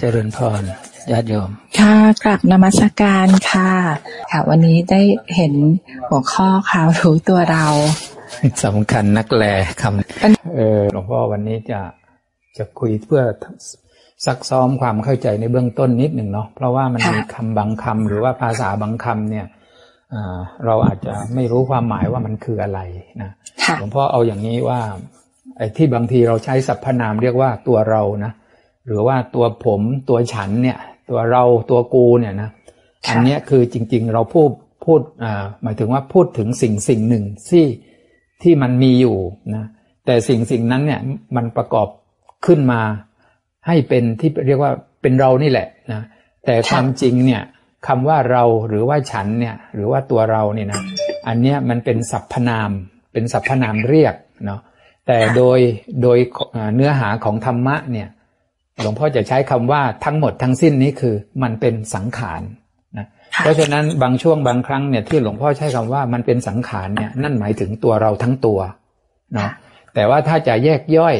เจริญพรญาติโยม ค่ะกลับนมัสการค่ะ ค่ะ วันนี้ได้เห็นหัวข้อข่าวรู้ตัวเราสำคัญนักแลคำเออหลวงพ่อวันนี้จะจะคุยเพื่อซักซ้อมความเข้าใจในเบื้องต้นนิดหนึ่งเนาะเพราะว่ามันมีคำบางคำหรือว่าภาษาบางคำเนี่ยเราอาจจะไม่รู้ความหมายว่ามันคืออะไรนะหลวงพ่อเอาอย่างนี้ว่าไอ้ที่บางทีเราใช้สรรพนามเรียกว่าตัวเรานะ หรือว่าตัวผมตัวฉันเนี่ย ตัวเราตัวกูเนี่ยนะอันนี้คือจริง ๆ เราพูดพูดอ่าหมายถึงว่าพูดถึงสิ่งสิ่งหนึ่งที่ที่มันมีอยู่นะแต่สิ่งสิ่งนั้นเนี่ยมันประกอบขึ้นมาให้เป็นที่เรียกว่าเป็นเรานี่แหละนะแต่ความจริงเนี่ยคำว่าเราหรือว่าฉันเนี่ยหรือว่าตัวเราเนี่ยนะอันเนี้ยมันเป็นสรรพนาม เป็นสรรพนามเรียกเนาะแต่โดยโดยเนื้อหาของธรรมะเนี่ย หลวงพ่อจะใช้คำว่าทั้งหมดทั้งสิ้นนี้คือมันเป็นสังขารนะเพราะฉะนั้นบางช่วงบางครั้งเนี่ยที่หลวงพ่อใช้คำว่ามันเป็นสังขารเนี่ยนั่นหมายถึงตัวเราทั้งตัวเนาะแต่ว่าถ้าจะแยกย่อย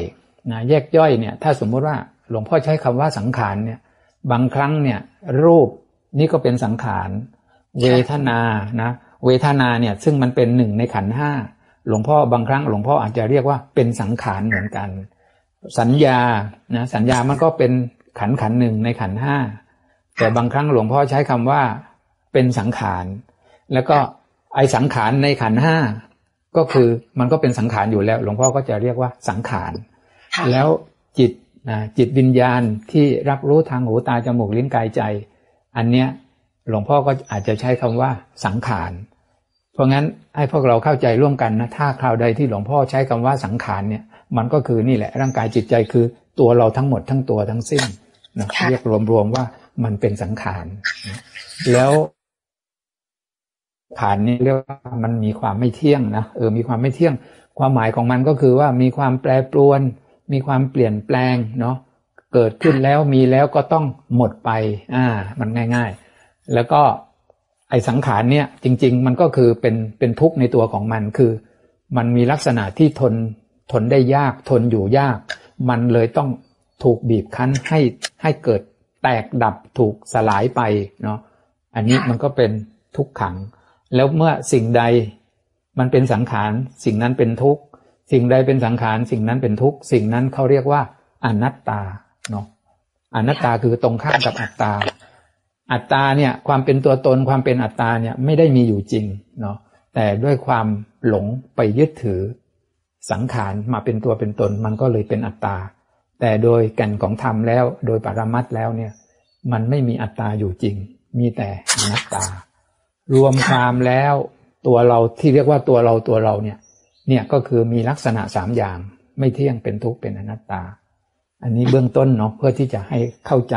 นะแยกย่อยเนี่ยถ้าสมมุติว่าหลวงพ่อใช้คำว่าสังขารเนี่ยบางครั้งเนี่ยรูปนี่ก็เป็นสังขาร เวทนานะเวทนาเนี่ยซึ่งมันเป็นหนึ่งในขันห้าหลวงพ่อบางครั้งหลวงพ่ออาจจะเรียกว่าเป็นสังขารเหมือนกัน สัญญานะสัญญามันก็เป็นขันขันหนึ่งในขันห้าแต่บางครั้งหลวงพ่อใช้คำว่าเป็นสังขาร แล้วก็ไอสังขารในขันห้าก็คือมันก็เป็นสังขารอยู่แล้ว หลวงพ่อก็จะเรียกว่าสังขาร แล้วจิตนะจิตวิญญาณที่รับรู้ทางหูตาจมูกลิ้นกายใจ อันเนี้ยหลวงพ่อก็อาจจะใช้คำว่าสังขาร เพราะงั้นให้พวกเราเข้าใจร่วมกันนะถ้าคราวใดที่หลวงพ่อใช้คำว่าสังขารเนี่ย มันก็คือนี่แหละ ร่างกายจิตใจคือตัวเราทั้งหมดทั้งตัวทั้งสิ้นนะเรียกรวมๆว่ามันเป็นสังขารแล้วขานนี้เรียกว่ามันมีความไม่เที่ยงนะเออมีความไม่เที่ยง ความหมายของมันก็คือว่ามีความแปรปรวน มีความเปลี่ยนแปลงเนาะเกิดขึ้นแล้วมีแล้วก็ต้องหมดไป อ่า มันง่าย ๆ แล้วก็ไอ้สังขารเนี่ย จริง ๆ มันก็คือเป็นเป็นทุกข์ในตัวของมันคือ มันมีลักษณะที่ทน ทนได้ยากทนอยู่ยาก มันเลยต้องถูกบีบคั้นให้ให้เกิดแตกดับถูกสลายไปเนาะอันนี้มันก็เป็นทุกขัง แล้วเมื่อสิ่งใดมันเป็นสังขารสิ่งนั้นเป็นทุกข์สิ่งใดเป็นสังขารสิ่งนั้นเป็นทุกข์สิ่งนั้นเขาเรียกว่าอนัตตาเนาะอนัตตาคือตรงข้ามกับอัตตา อัตตาเนี่ยความเป็นตัวตนความเป็นอัตตาเนี่ยไม่ได้มีอยู่จริงเนาะแต่ด้วยความหลงไปยึดถือ สังขารมาเป็นตัวเป็นตนมันก็เลยเป็นอัตตา แต่โดยแก่นของธรรมแล้วโดยปรมัตแล้วเนี่ย มันไม่มีอัตตาอยู่จริง มีแต่อนัตตา รวมความแล้วตัวเราที่เรียกว่าตัวเราตัวเราเนี่ย เนี่ยก็คือมีลักษณะสามอย่าง ไม่เที่ยงเป็นทุกข์เป็นอนัตตา อันนี้เบื้องต้นเนาะเพื่อที่จะให้เข้าใจ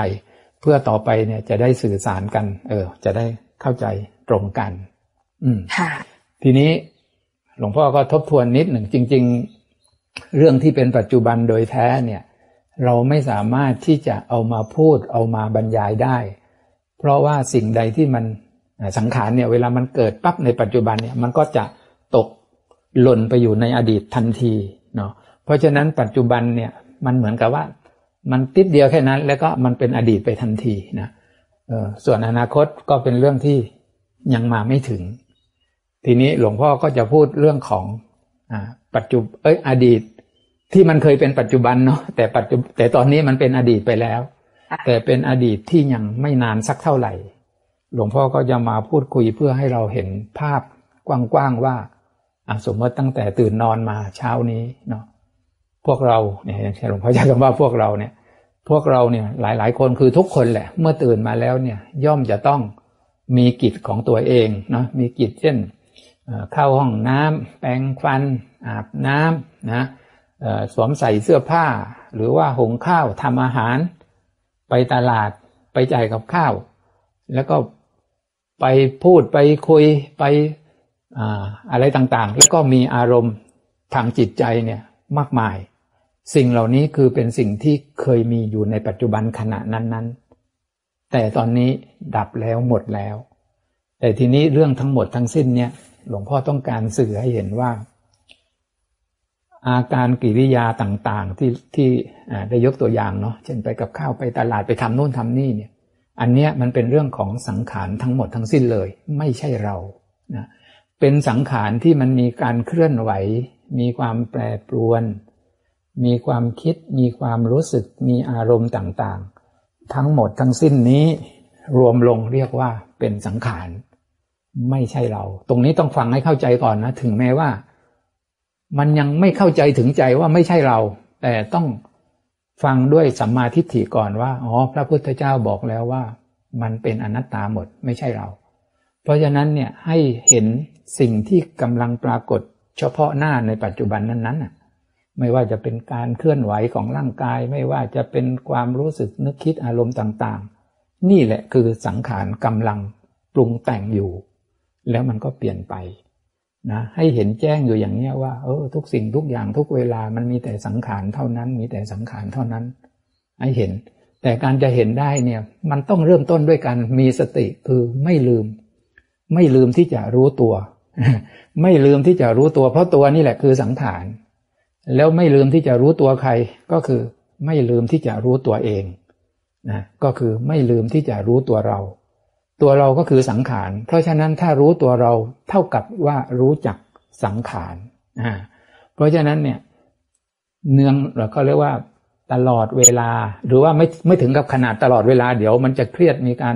เพื่อต่อไปเนี่ยจะได้สื่อสารกัน เออ จะได้เข้าใจตรงกัน อืมค่ะทีนี้ หลวงพ่อก็ทบทวนนิดหนึ่งจริง ๆ เรื่องที่เป็นปัจจุบันโดยแท้เนี่ยเราไม่สามารถที่จะเอามาพูดเอามาบรรยายได้ เพราะว่าสิ่งใดที่มันสังขารเนี่ยเวลามันเกิดปั๊บในปัจจุบันเนี่ยมันก็จะตกหล่นไปอยู่ในอดีตทันทีเนาะเพราะฉะนั้นปัจจุบันเนี่ยมันเหมือนกับว่า มันติดเดียวแค่นั้น แล้วก็มันเป็นอดีตไปทันทีนะส่วนอนาคตก็เป็นเรื่องที่ยังมาไม่ถึง ทีนี้หลวงพ่อก็จะพูดเรื่องของอ่าปัจจุเอ้ยอดีตที่มันเคยเป็นปัจจุบันเนาะแต่ปัจจุแต่ตอนนี้มันเป็นอดีตไปแล้ว แต่เป็นอดีตที่ยังไม่นานสักเท่าไหร่ หลวงพ่อก็จะมาพูดคุยเพื่อให้เราเห็นภาพกว้างๆว่าสมมติตั้งแต่ตื่นนอนมาเช้านี้เนาะพวกเราเนี่ยหลวงพ่อใช้คำว่าพวกเราเนี่ย พวกเราเนี่ยหลายๆคนคือทุกคนแหละ เมื่อตื่นมาแล้วเนี่ย ย่อมจะต้องมีกิจของตัวเองเนาะมีกิจเช่น เข้าห้องน้ำแปรงฟัน อาบน้ำนะสวมใส่เสื้อผ้า หรือว่าหุงข้าวทำอาหาร ไปตลาดไปจ่ายกับข้าว แล้วก็ไปพูดไปคุยไปอะไรต่างๆ แล้วก็มีอารมณ์ทางจิตใจเนี่ยมากมาย สิ่งเหล่านี้คือเป็นสิ่งที่เคยมีอยู่ในปัจจุบันขณะนั้นๆ แต่ตอนนี้ดับแล้วหมดแล้ว แต่ทีนี้เรื่องทั้งหมดทั้งสิ้นเนี่ย หลวงพ่อต้องการสื่อให้เห็นว่า อาการกิริยาต่าง ๆ ที่ที่ได้ยกตัวอย่างเนาะเช่นไปกับข้าวไปตลาดไปทำโน่นทำนี่เนี่ย อันเนี้ยมันเป็นเรื่องของสังขารทั้งหมดทั้งสิ้นเลย ไม่ใช่เรานะเป็นสังขารที่มันมีการเคลื่อนไหว มีความแปรปรวน มีความคิด มีความรู้สึก มีอารมณ์ต่าง ๆ ทั้งหมดทั้งสิ้นนี้ รวมลงเรียกว่าเป็นสังขาร ไม่ใช่เรา ตรงนี้ต้องฟังให้เข้าใจก่อนนะ ถึงแม้ว่า มันยังไม่เข้าใจถึงใจว่าไม่ใช่เรา แต่ต้องฟังด้วยสัมมาทิฏฐิก่อนว่าอ๋อพระพุทธเจ้าบอกแล้วว่า มันเป็นอนัตตาหมด ไม่ใช่เรา เพราะฉะนั้นเนี่ยให้เห็นสิ่งที่กำลังปรากฏ เฉพาะหน้าในปัจจุบันนั้นๆน่ะไม่ว่าจะเป็นการเคลื่อนไหวของร่างกาย ไม่ว่าจะเป็นความรู้สึกนึกคิดอารมณ์ต่าง ๆ นี่แหละคือสังขารกำลังปรุงแต่งอยู่ แล้วมันก็เปลี่ยนไปนะให้เห็นแจ้งอยู่อย่างนี้ว่า เออ ทุกสิ่งทุกอย่างทุกเวลามันมีแต่สังขารเท่านั้น มีแต่สังขารเท่านั้น ให้เห็น แต่การจะเห็นได้เนี่ย มันต้องเริ่มต้นด้วยการมีสติคือไม่ลืม ไม่ลืมที่จะรู้ตัว ไม่ลืมที่จะรู้ตัว เพราะตัวนี่แหละคือสังขารแล้วไม่ลืมที่จะรู้ตัวใคร ก็คือ ไม่ลืมที่จะรู้ตัวเองนะก็คือไม่ลืมที่จะรู้ตัวเรา ตัวเราก็คือสังขาร เพราะฉะนั้นถ้ารู้ตัวเราเท่ากับว่ารู้จักสังขารอ่าเพราะฉะนั้นเนี่ยเนืองเราก็เรียกว่าตลอดเวลา หรือว่าไม่ไม่ถึงกับขนาดตลอดเวลา เดี๋ยวมันจะเครียดมีการ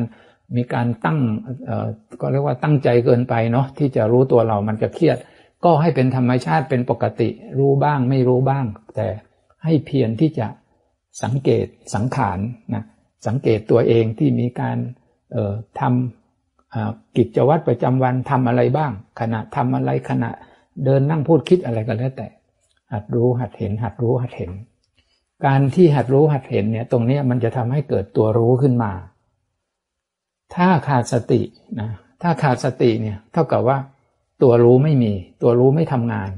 มีการตั้งเอ่อก็เรียกว่าตั้งใจเกินไปเนาะที่จะรู้ตัวเรามันจะเครียด ก็ให้เป็นธรรมชาติเป็นปกติ รู้บ้างไม่รู้บ้าง แต่ให้เพียรที่จะสังเกตสังขารนะสังเกตตัวเองที่มีการ ทำกิจวัตรประจำวันทำอะไรบ้าง ขณะทำอะไรขณะเดินนั่งพูดคิดอะไรก็แล้วแต่ หัดรู้หัดเห็น หัดรู้หัดเห็น การที่หัดรู้หัดเห็นเนี่ย ตรงนี้มันจะทำให้เกิดตัวรู้ขึ้นมา ถ้าขาดสตินะถ้าขาดสติเนี่ยเท่ากับว่า ตัวรู้ไม่มี ตัวรู้ไม่ทำงาน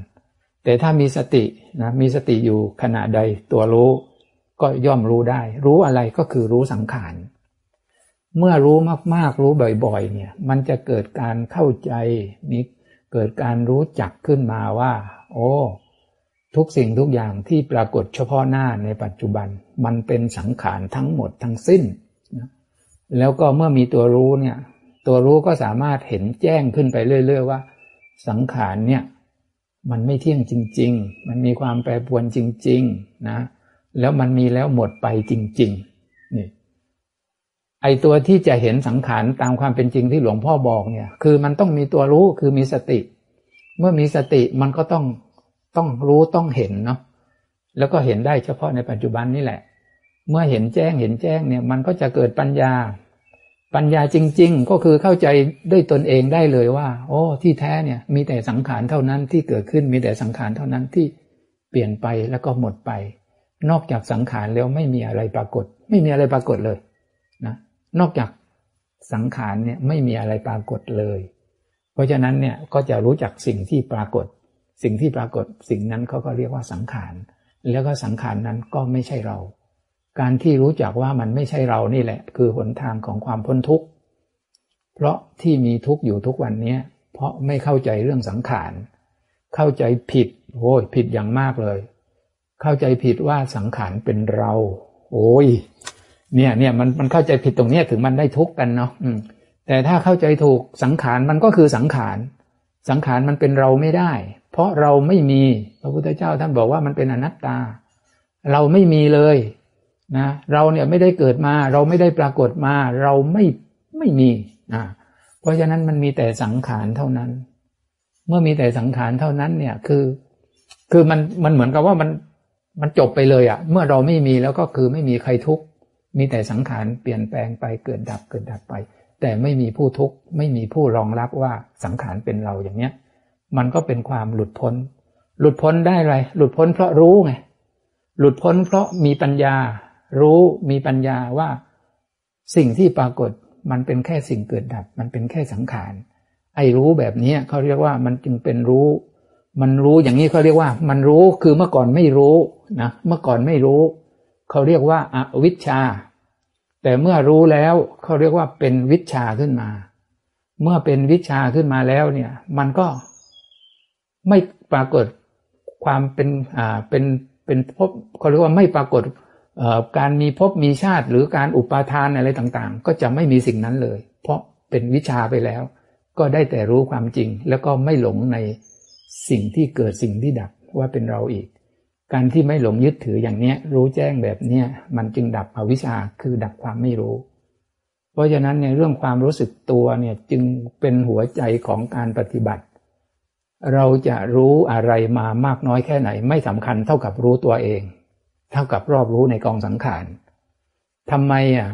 แต่ถ้ามีสตินะมีสติอยู่ขณะใดตัวรู้ก็ย่อมรู้ได้ รู้อะไรก็คือรู้สังขาร เมื่อรู้มากๆ รู้บ่อย ๆ เนี่ย มันจะเกิดการเข้าใจมีเกิดการรู้จักขึ้นมาว่า โอ้ทุกสิ่งทุกอย่างที่ปรากฏเฉพาะหน้าในปัจจุบัน มันเป็นสังขารทั้งหมดทั้งสิ้นนะแล้วก็เมื่อมีตัวรู้เนี่ย ตัวรู้ก็สามารถเห็นแจ้งขึ้นไปเรื่อย ๆ ว่า สังขารเนี่ย มันไม่เที่ยงจริง ๆ มันมีความแปรปรวนจริง ๆ นะ แล้วมันมีแล้วหมดไปจริง ๆ ไอตัวที่จะเห็นสังขารตามความเป็นจริงที่หลวงพ่อบอกเนี่ย คือมันต้องมีตัวรู้คือมีสติ เมื่อมีสติมันก็ต้องต้องรู้ต้องเห็นเนาะแล้วก็เห็นได้เฉพาะในปัจจุบันนี่แหละ เมื่อเห็นแจ้งเห็นแจ้งเนี่ย มันก็จะเกิดปัญญา ปัญญาจริง ๆ ก็คือเข้าใจด้วยตนเองได้เลยว่า โอ้ที่แท้เนี่ย มีแต่สังขารเท่านั้นที่เกิดขึ้นมีแต่สังขารเท่านั้นที่เปลี่ยนไปแล้วก็หมดไป นอกจากสังขารแล้วไม่มีอะไรปรากฏ ไม่มีอะไรปรากฏเลย นะ นอกจากสังขารเนี่ยไม่มีอะไรปรากฏเลย เพราะฉะนั้นเนี่ยก็จะรู้จักสิ่งที่ปรากฏ สิ่งที่ปรากฏสิ่งนั้นเขาก็เรียกว่าสังขาร แล้วก็สังขารนั้นก็ไม่ใช่เรา การที่รู้จักว่ามันไม่ใช่เรานี่แหละ คือหนทางของความพ้นทุกข์ เพราะที่มีทุกข์อยู่ทุกวันนี้เพราะไม่เข้าใจเรื่องสังขาร เข้าใจผิดโอ้ยผิดอย่างมากเลย เข้าใจผิดว่าสังขารเป็นเรา โอ้ย เนี่ยเนี่ยมันมันเข้าใจผิดตรงเนี้ยถึงมันได้ทุกข์กันเนาะแต่ถ้าเข้าใจถูกสังขารมันก็คือสังขาร สังขารมันเป็นเราไม่ได้ เพราะเราไม่มีพระพุทธเจ้าท่านบอกว่ามันเป็นอนัตตา เราไม่มีเลยนะเราเนี่ยไม่ได้เกิดมา เราไม่ได้ปรากฏมา เราไม่ไม่มีนะเพราะฉะนั้นมันมีแต่สังขารเท่านั้น เมื่อมีแต่สังขารเท่านั้นเนี่ยคือ คือมันมันเหมือนกับว่ามันมันจบไปเลยอะ่ะ เมื่อเราไม่มีแล้วก็คือไม่มีใครทุกข์ มีแต่สังขารเปลี่ยนแปลงไปเกิดดับเกิดดับไป แต่ไม่มีผู้ทุกข์ไม่มีผู้รองรับว่าสังขารเป็นเราอย่างเนี้ย มันก็เป็นความหลุดพ้น หลุดพ้นได้ไรหลุดพ้นเพราะรู้ไงหลุดพ้นเพราะมีปัญญา รู้มีปัญญาว่าสิ่งที่ปรากฏมันเป็นแค่สิ่งเกิดดับ มันเป็นแค่สังขารไอ้รู้แบบนี้เขาเรียกว่ามันจึงเป็นรู้ มันรู้อย่างนี้เขาเรียกว่า มันรู้คือเมื่อก่อนไม่รู้นะเมื่อก่อนไม่รู้ เขาเรียกว่าอวิชชา แต่เมื่อรู้แล้วเขาเรียกว่าเป็นวิชาขึ้นมา เมื่อเป็นวิชาขึ้นมาแล้วเนี่ย มันก็ไม่ปรากฏความเป็นอ่าเป็นเป็นภพเขาเรียกว่าไม่ปรากฏการมีภพมีชาติหรือการอุปาทานอะไรต่างๆ ก็จะไม่มีสิ่งนั้นเลย เพราะเป็นวิชาไปแล้ว ก็ได้แต่รู้ความจริง แล้วก็ไม่หลงในสิ่งที่เกิดสิ่งที่ดับว่าเป็นเราอีก การที่ไม่หลงยึดถืออย่างเนี้ย รู้แจ้งแบบเนี้ยมันจึงดับอวิชชาคือดับความไม่รู้ เพราะฉะนั้นในเรื่องความรู้สึกตัวเนี่ยจึงเป็นหัวใจของการปฏิบัติ เราจะรู้อะไรมามากน้อยแค่ไหน ไม่สำคัญเท่ากับรู้ตัวเอง เท่ากับรอบรู้ในกองสังขารทำไมอะ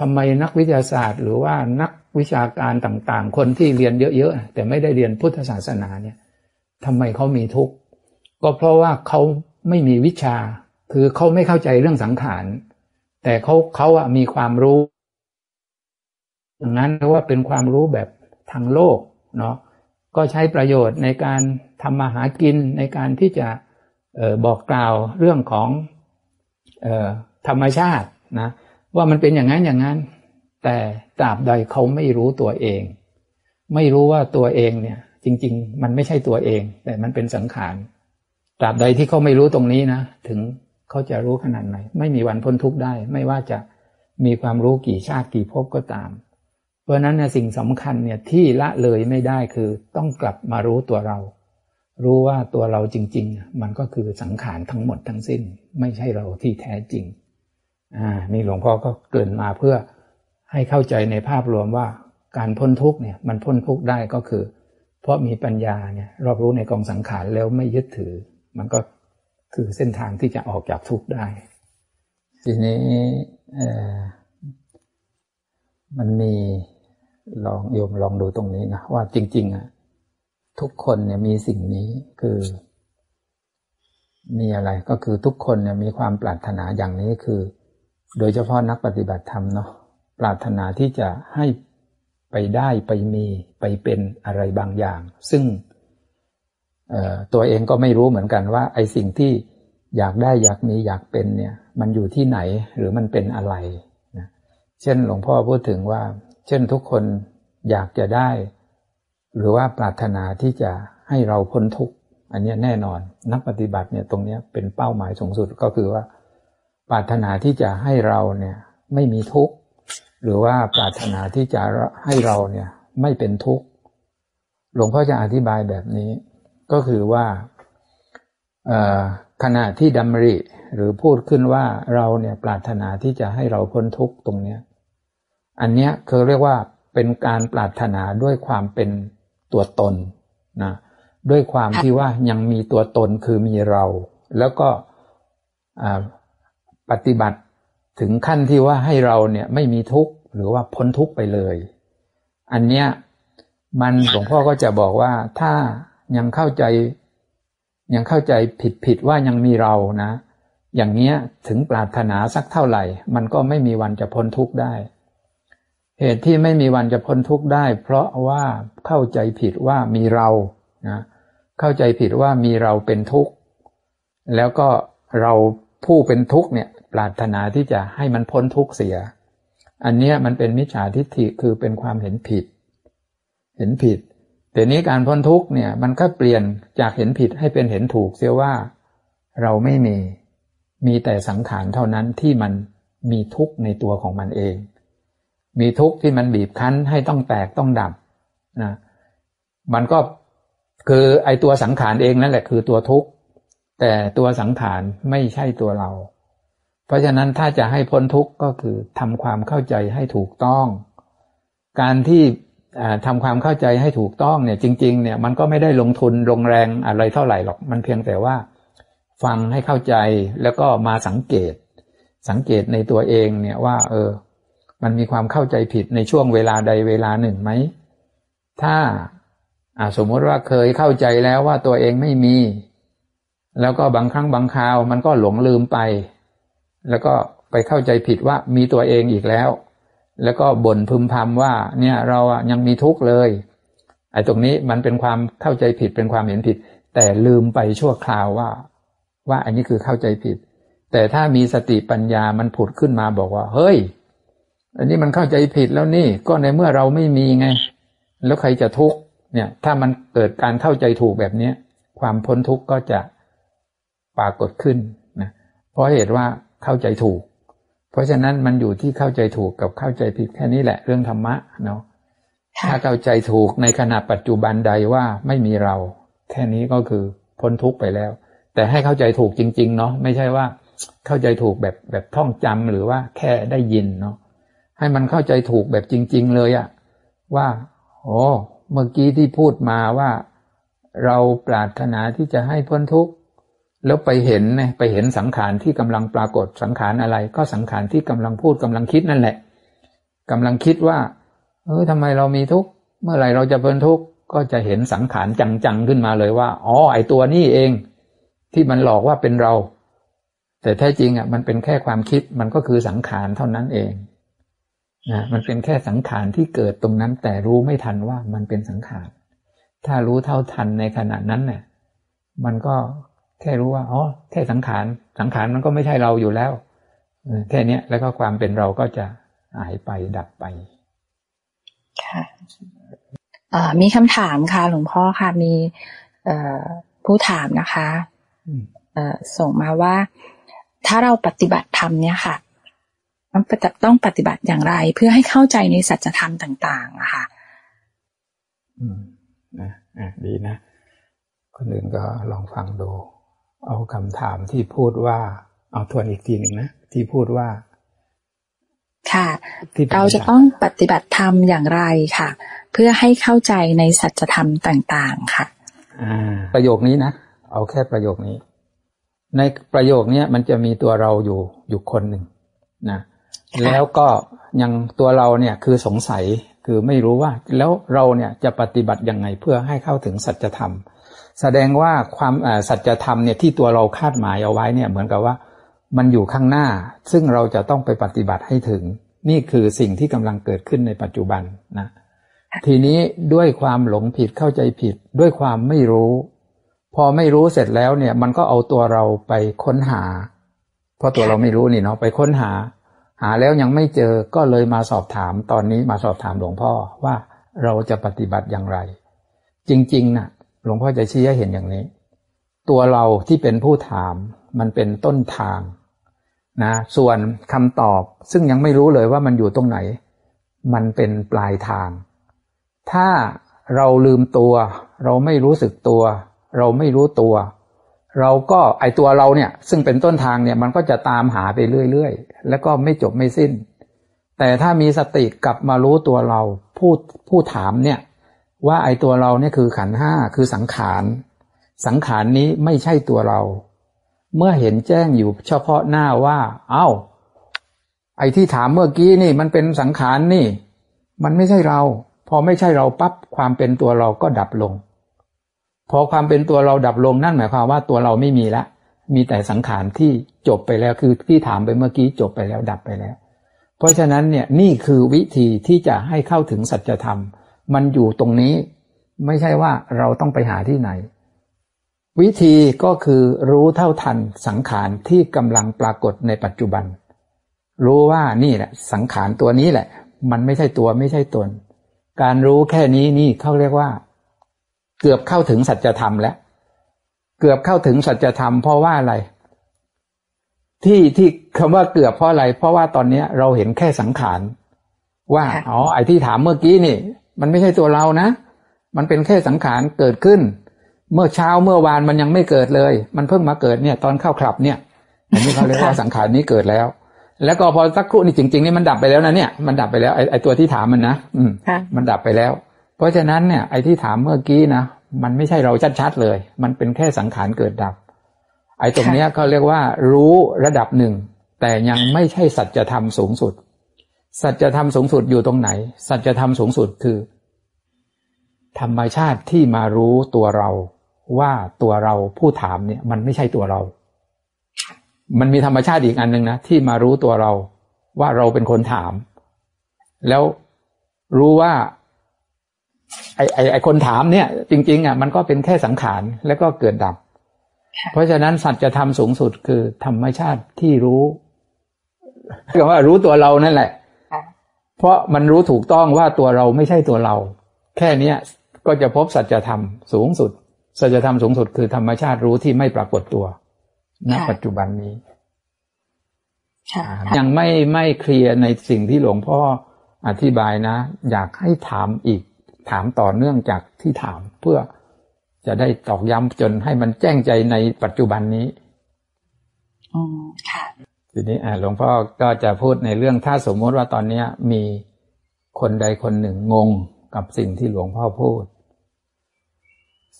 ทำไมนักวิทยาศาสตร์ หรือว่านักวิชาการต่างๆ คนที่เรียนเยอะๆแต่ไม่ได้เรียนพุทธศาสนาเนี่ยทำไมเขามีทุกข์ก็เพราะว่าเขา ไม่มีวิชา คือเขาไม่เข้าใจเรื่องสังขาร แต่เขาเขาอะมีความรู้อย่างนั้นเรียกว่าเป็นความรู้แบบทางโลกเนาะก็ใช้ประโยชน์ในการทำมาหากินในการที่จะออบอกกล่าวเรื่องของออธรรมชาตินะว่ามันเป็นอย่างนั้นอย่างนั้น แต่ตราบใดเขาไม่รู้ตัวเอง ไม่รู้ว่าตัวเองเนี่ย จริง ๆ มันไม่ใช่ตัวเอง แต่มันเป็นสังขาร ตราบใดที่เขาไม่รู้ตรงนี้นะถึงเขาจะรู้ขนาดไหน ไม่มีวันพ้นทุกข์ได้ ไม่ว่าจะมีความรู้กี่ชาติกี่ภพก็ตาม เพราะนั้นนะสิ่งสำคัญเนี่ยที่ละเลยไม่ได้คือต้องกลับมารู้ตัวเรา รู้ว่าตัวเราจริง ๆ มันก็คือสังขารทั้งหมดทั้งสิ้น ไม่ใช่เราที่แท้จริงอ่านี่หลวงพ่อก็เกินมาเพื่อให้เข้าใจในภาพรวมว่าการพ้นทุกข์เนี่ยมันพ้นทุกข์ได้ก็คือ เพราะมีปัญญาเนี่ยรอบรู้ในกองสังขารแล้วไม่ยึดถือ มันก็คือเส้นทางที่จะออกจากทุกข์ได้ ทีนี้มันมีลองโยมลองดูตรงนี้นะว่าจริง ๆอะทุกคนเนี่ยมีสิ่งนี้คือ มีอะไรก็คือทุกคนเนี่ยมีความปรารถนาอย่างนี้คือ โดยเฉพาะนักปฏิบัติธรรมเนาะปรารถนาที่จะให้ไปได้ไปมีไปเป็นอะไรบางอย่าง ซึ่ง ตัวเองก็ไม่รู้เหมือนกันว่า ไอ้สิ่งที่อยากได้อยากมีอยากเป็นเนี่ย มันอยู่ที่ไหนหรือมันเป็นอะไรนะเช่นหลวงพ่อพูดถึงว่า เช่นทุกคนอยากจะได้ หรือว่าปรารถนาที่จะให้เราพ้นทุกข์อันนี้แน่นอน นักปฏิบัติเนี่ยตรงนี้เป็นเป้าหมายสูงสุดก็คือว่า ปรารถนาที่จะให้เราเนี่ยไม่มีทุกข์หรือว่าปรารถนาที่จะให้เราเนี่ยไม่เป็นทุกข์หลวงพ่อจะอธิบายแบบนี้ ก็คือว่าขณะที่ดำริหรือพูดขึ้นว่าเราเนี่ยปรารถนาที่จะให้เราพ้นทุกข์ตรงเนี้ยอันเนี้ยคือเรียกว่าเป็นการปรารถนาด้วยความเป็นตัวตนนะด้วยความที่ว่ายังมีตัวตนคือมีเรา แล้วก็ปฏิบัติถึงขั้นที่ว่าให้เราเนี่ยไม่มีทุกข์หรือว่าพ้นทุกข์ไปเลย อันเนี้ยมันหลวงพ่อก็จะบอกว่าถ้า ยังเข้าใจ ยังเข้าใจผิดผิดว่ายังมีเรานะ อย่างเนี้ยถึงปรารถนาสักเท่าไหร่ มันก็ไม่มีวันจะพ้นทุกข์ได้ เหตุที่ไม่มีวันจะพ้นทุกข์ได้ เพราะว่าเข้าใจผิดว่ามีเรานะเข้าใจผิดว่ามีเราเป็นทุกข์แล้วก็เราผู้เป็นทุกข์เนี่ยปรารถนาที่จะให้มันพ้นทุกข์เสีย อันนี้มันเป็นมิจฉาทิฏฐิคือเป็นความเห็นผิด เห็นผิด แต่นี้การพ้นทุกเนี่ยมันก็เปลี่ยนจากเห็นผิดให้เป็นเห็นถูกเสียว่าเราไม่มีมีแต่สังขารเท่านั้นที่มันมีทุกข์ในตัวของมันเอง มีทุกข์ที่มันบีบคั้นให้ต้องแตกต้องดับนะมันก็คือไอตัวสังขารเองนั่นแหละคือตัวทุกข์แต่ตัวสังขารไม่ใช่ตัวเรา เพราะฉะนั้นถ้าจะให้พ้นทุกข์ก็คือทำความเข้าใจให้ถูกต้อง การที่ ทำความเข้าใจให้ถูกต้องเนี่ยจริงๆเนี่ยมันก็ไม่ได้ลงทุนลงแรงอะไรเท่าไหร่หรอกมันเพียงแต่ว่า ฟังให้เข้าใจแล้วก็มาสังเกต สังเกตในตัวเองเนี่ยว่า เออ มันมีความเข้าใจผิดในช่วงเวลาใดเวลาหนึ่งไหมถ้าสมมติว่าเคยเข้าใจแล้วว่าตัวเองไม่มี แล้วก็บางครั้งบางคราว มันก็หลงลืมไป แล้วก็ไปเข้าใจผิดว่ามีตัวเองอีกแล้ว แล้วก็บ่นพึมพำว่า เนี่ยเราอะยังมีทุกข์เลยไอ้ตรงนี้มันเป็นความเข้าใจผิดเป็นความเห็นผิด แต่ลืมไปชั่วคราวว่า ว่าอันนี้คือเข้าใจผิด แต่ถ้ามีสติปัญญามันผุดขึ้นมาบอกว่า เฮ้ย อันนี้มันเข้าใจผิดแล้วนี่ ก็ในเมื่อเราไม่มีไง แล้วใครจะทุกข์เนี่ย ถ้ามันเกิดการเข้าใจถูกแบบเนี้ยความพ้นทุกข์ก็จะปรากฏขึ้นนะเพราะเหตุว่าเข้าใจถูก เพราะฉะนั้นมันอยู่ที่เข้าใจถูกกับเข้าใจผิดแค่นี้แหละเรื่องธรรมะเนาะถ้าเข้าใจถูกในขณะปัจจุบันใดว่าไม่มีเรา แค่นี้ก็คือพ้นทุกข์ไปแล้ว แต่ให้เข้าใจถูกจริง ๆ เนาะไม่ใช่ว่าเข้าใจถูกแบบแบบท่องจำหรือว่าแค่ได้ยินเนาะให้มันเข้าใจถูกแบบจริง ๆ เลยอะว่าโอ้เมื่อกี้ที่พูดมาว่า เราปรารถนาที่จะให้พ้นทุกข์ แล้วไปเห็นไงไปเห็นสังขารที่กำลังปรากฏสังขารอะไร ก็สังขารที่กำลังพูดกำลังคิดนั่นแหละกำลังคิดว่า เออทำไมเรามีทุกข์เมื่อไหร่เราจะพ้นทุกข์ก็จะเห็นสังขารจังๆขึ้นมาเลยว่าอ๋อไอตัวนี้เอง ที่มันหลอกว่าเป็นเรา แต่แท้จริงอะมันเป็นแค่ความคิดมันก็คือสังขารเท่านั้นเองนะมันเป็นแค่สังขารที่เกิดตรงนั้น แต่รู้ไม่ทันว่ามันเป็นสังขารถ้ารู้เท่าทันในขณะนั้นเนี่ยมันก็ แค่รู้ว่าอ๋อแค่สังขารสังขารมันก็ไม่ใช่เราอยู่แล้วแค่นี้แล้วก็ความเป็นเราก็จะหายไปดับไปค่ะมีคำถามค่ะ หลวงพ่อค่ะมีผู้ถามนะคะส่งมาว่า ถ้าเราปฏิบัติธรรมเนี่ยค่ะมันต้องปฏิบัติอย่างไร เพื่อให้เข้าใจในสัจธรรมต่างๆอะค่ะอืมนะอะดีนะ คนอื่นก็ลองฟังดู เอาคำถามที่พูดว่า เอาทวนอีกทีหนึ่งนะที่พูดว่า ค่ะ เราจะต้องปฏิบัติธรรมอย่างไรค่ะ เพื่อให้เข้าใจในสัจธรรมต่างๆ ค่ะอ่าประโยคนี้นะเอาแค่ประโยคนี้ ในประโยคนี้มันจะมีตัวเราอยู่อยู่คนหนึ่งนะ แล้วก็ยังตัวเราเนี่ยคือสงสัยคือไม่รู้ว่า แล้วเราเนี่ยจะปฏิบัติยังไงเพื่อให้เข้าถึงสัจธรรม แสดงว่าความสัจธรรมเนี่ยที่ตัวเราคาดหมายเอาไว้เนี่ยเหมือนกับว่ามันอยู่ข้างหน้า ซึ่งเราจะต้องไปปฏิบัติให้ถึง นี่คือสิ่งที่กำลังเกิดขึ้นในปัจจุบันนะทีนี้ด้วยความหลงผิดเข้าใจผิด ด้วยความไม่รู้ พอไม่รู้เสร็จแล้วเนี่ย มันก็เอาตัวเราไปค้นหา เพราะตัวเราไม่รู้นี่เนาะไปค้นหา หาแล้วยังไม่เจอก็เลยมาสอบถามตอนนี้มาสอบถามหลวงพ่อว่าเราจะปฏิบัติอย่างไร จริงๆนะ่ะ หลวงพ่อจะชี้ให้เห็นอย่างนี้ ตัวเราที่เป็นผู้ถามมันเป็นต้นทางนะส่วนคำตอบซึ่งยังไม่รู้เลยว่ามันอยู่ตรงไหน มันเป็นปลายทาง ถ้าเราลืมตัว เราไม่รู้สึกตัว เราไม่รู้ตัว เราก็ไอตัวเราเนี่ยซึ่งเป็นต้นทางเนี่ยมันก็จะตามหาไปเรื่อยๆ แล้วก็ไม่จบไม่สิ้น แต่ถ้ามีสติกลับมารู้ตัวเราผู้ผู้ถามเนี่ย ว่าไอตัวเราเนี่ยคือขันห้าคือสังขาร สังขารนี้ไม่ใช่ตัวเรา เมื่อเห็นแจ้งอยู่เฉพาะหน้าว่า เอา้า ไอที่ถามเมื่อกี้นี่มันเป็นสังขารนี่ มันไม่ใช่เรา พอไม่ใช่เราปั๊บความเป็นตัวเราก็ดับลง พอความเป็นตัวเราดับลงนั่นหมายความว่าตัวเราไม่มีแล้วมีแต่สังขารที่จบไปแล้วคือที่ถามไปเมื่อกี้จบไปแล้วดับไปแล้ว เพราะฉะนั้นเนี่ยนี่คือวิธีที่จะให้เข้าถึงสัจธรรม มันอยู่ตรงนี้ ไม่ใช่ว่าเราต้องไปหาที่ไหน วิธีก็คือรู้เท่าทันสังขารที่กำลังปรากฏในปัจจุบัน รู้ว่านี่แหละ สังขารตัวนี้แหละ มันไม่ใช่ตัวไม่ใช่ตน การรู้แค่นี้นี่เขาเรียกว่า เกือบเข้าถึงสัจธรรมแล้ว เกือบเข้าถึงสัจธรรมเพราะว่าอะไรที่ที่คำว่าเกือบเพราะอะไร เพราะว่าตอนนี้เราเห็นแค่สังขารว่า อ๋อ ไอ้ที่ถามเมื่อกี้นี่ มันไม่ใช่ตัวเรานะ มันเป็นแค่สังขารเกิดขึ้น เมื่อเช้าเมื่อวานมันยังไม่เกิดเลย มันเพิ่งมาเกิดเนี่ย ตอนเข้าคลับเนี่ยอันนี้เขาเรียกว่าสังขารนี้เกิดแล้ว แล้วก็พอสักครู่นี่จริงๆนี่มันดับไปแล้วนะเนี่ยมันดับไปแล้วไอ้ไอ้ตัวที่ถามมันนะอืมมันดับไปแล้ว เพราะฉะนั้นเนี่ยไอ้ที่ถามเมื่อกี้นะมันไม่ใช่เราชัดๆเลย มันเป็นแค่สังขารเกิดดับ ไอ้ตรงเนี้ยเขาเรียกว่า รู้ระดับหนึ่งแต่ยังไม่ใช่สัจธรรมสูงสุด สัจธรรมสูงสุดอยู่ตรงไหน สัจธรรมสูงสุดคือ ธรรมชาติที่มารู้ตัวเราว่าตัวเราผู้ถามเนี่ยมันไม่ใช่ตัวเรา มันมีธรรมชาติอีกอันหนึ่งนะที่มารู้ตัวเราว่าเราเป็นคนถาม แล้วรู้ว่า ไอไอไอคนถามเนี่ย จริง ๆอะมันก็เป็นแค่สังขารแล้วก็เกิดดับ เพราะฉะนั้นสัจธรรมสูงสุดคือธรรมชาติที่รู้เรียกว่ารู้ตัวเรานั่นแหละ เพราะมันรู้ถูกต้องว่าตัวเราไม่ใช่ตัวเรา แค่เนี้ยก็จะพบสัจธรรมสูงสุด สัจธรรมสูงสุดคือธรรมชาติรู้ที่ไม่ปรากฏตัวณค่ะปัจจุบันนี้ค่ะยังไม่ไม่เคลียร์ในสิ่งที่หลวงพ่ออธิบายนะ อยากให้ถามอีกถามต่อเนื่องจากที่ถามเพื่อจะได้ตอกย้ำจนให้มันแจ้งใจในปัจจุบันนี้อืมค่ะ ทีนี้หลวงพ่อก็จะพูดในเรื่องถ้าสมมติว่าตอนนี้มีคนใดคนหนึ่งงงกับสิ่งที่หลวงพ่อพูด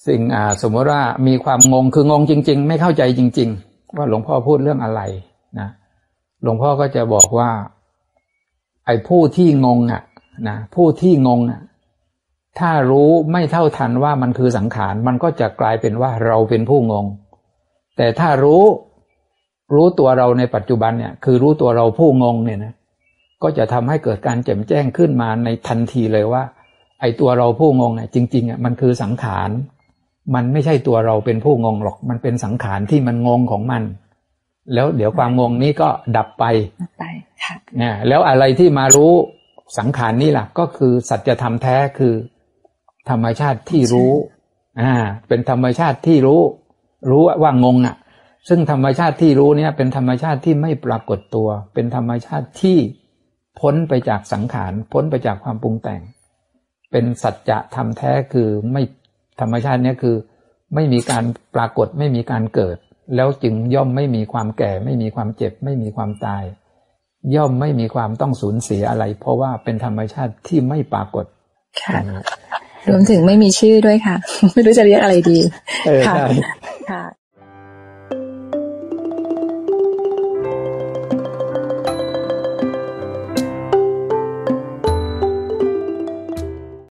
สิ่งสมมติว่ามีความงงคืองงจริง ๆ ไม่เข้าใจจริง ๆ ว่าหลวงพ่อพูดเรื่องอะไรนะหลวงพ่อก็จะบอกว่า ไอ้ผู้ที่งงอะนะผู้ที่งงอะถ้ารู้ไม่เท่าทันว่ามันคือสังขาร มันก็จะกลายเป็นว่าเราเป็นผู้งง แต่ถ้ารู้ รู้ตัวเราในปัจจุบันเนี่ยคือรู้ตัวเราผู้งงเนี่ยนะก็จะทำให้เกิดการแจ่มแจ้งขึ้นมาในทันทีเลยว่า ไอ้ตัวเราผู้งงเนี่ยจริงๆอะมันคือสังขาร มันไม่ใช่ตัวเราเป็นผู้งงหรอก มันเป็นสังขารที่มันงงของมัน แล้วเดี๋ยวความงงนี้ก็ดับไปไปค่ะเนี่ยแล้วอะไรที่มารู้สังขารนี่ล่ะ ก็คือสัจธรรมแท้คือ ธรรมชาติที่รู้อ่าเป็นธรรมชาติที่รู้ รู้ว่างงอะ ซึ่งธรรมชาติที่รู้เนี่ยเป็นธรรมชาติที่ไม่ปรากฏตัว เป็นธรรมชาติที่พ้นไปจากสังขารพ้นไปจากความปรุงแต่ง เป็นสัจจะธรรมแท้คือไม่ธรรมชาติเนี่ยคือ ไม่มีการปรากฏไม่มีการเกิด แล้วจึงย่อมไม่มีความแก่ ไม่มีความเจ็บ ไม่มีความตาย ย่อมไม่มีความต้องสูญเสียอะไร เพราะว่าเป็นธรรมชาติที่ไม่ปรากฏค่ะรวมถึงไม่มีชื่อด้วยค่ะ ไม่รู้จะเรียกอะไรดีเออค่ะใช่ค่ะ